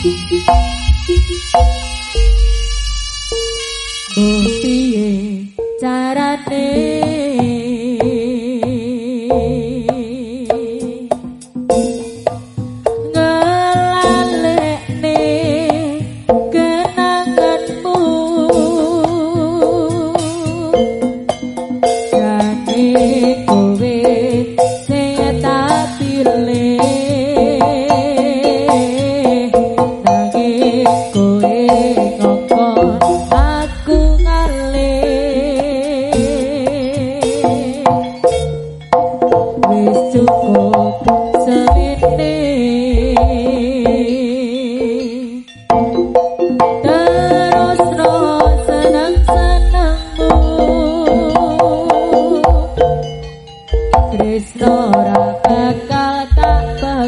Piye carane?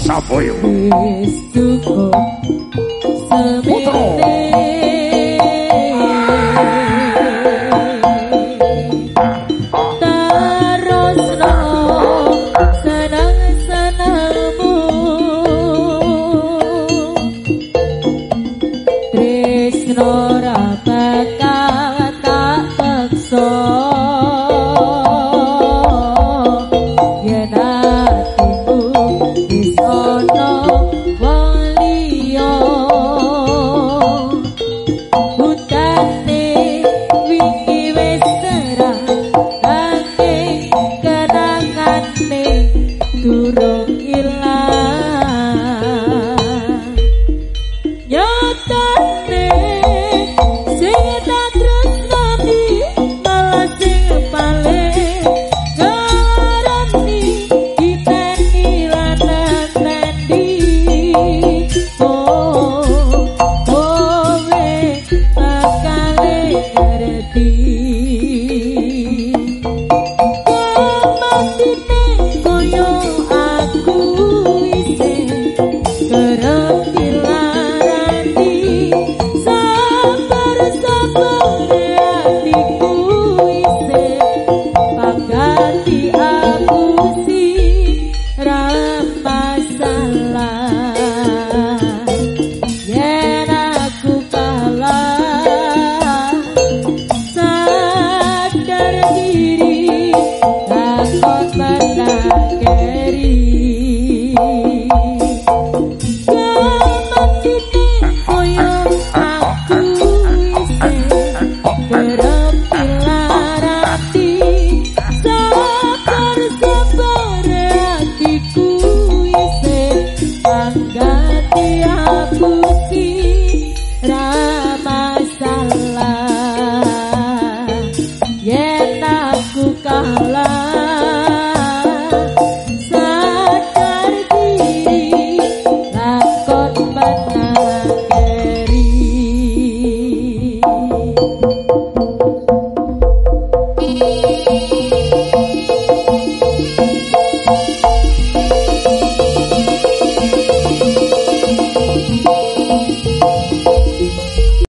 só foi um. but